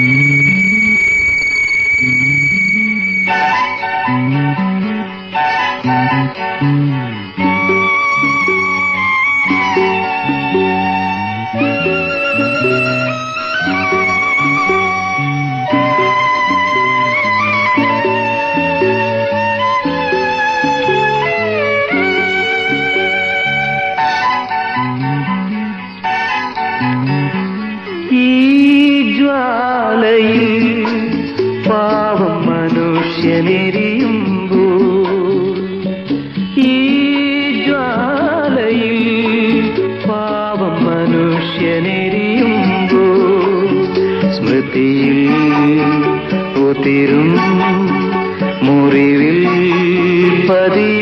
ഈ പാവം മനുഷ്യനെരിയുമ്പോ ഈ ജ്വാലയിൽ പാവം മനുഷ്യനെരിയുമ്പോ സ്മൃതിയിൽ ഒത്തിരും മുറിവിൽ പതിയുന്നു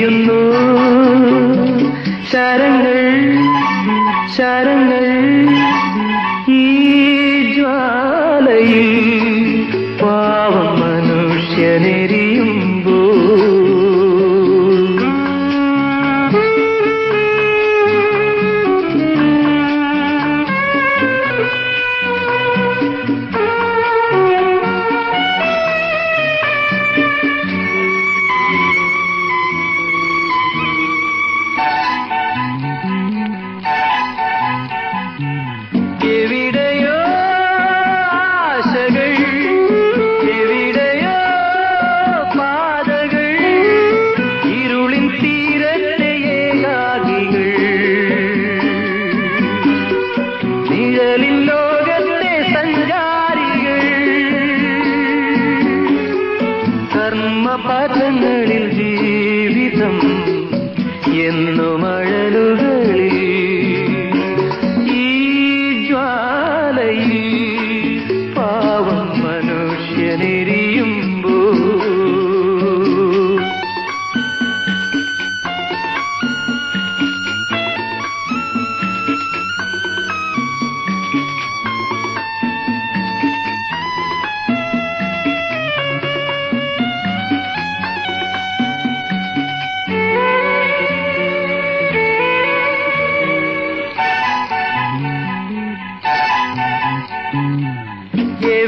കർമ്മപഥങ്ങളിൽ ജീവിതം എന്നും അഴലുകളിൽ ഈ ജ്വാലയിൽ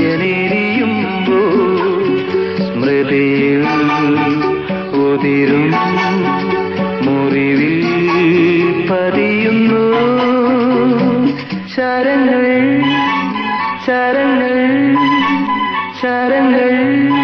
മനുഷ്യനെരിയുമ്പോ സ്മൃതിയിൽ ഉതിരും മുറിവിൽ പതിയുന്നു. ശരങ്ങൾ ശരങ്ങൾ ശരങ്ങൾ.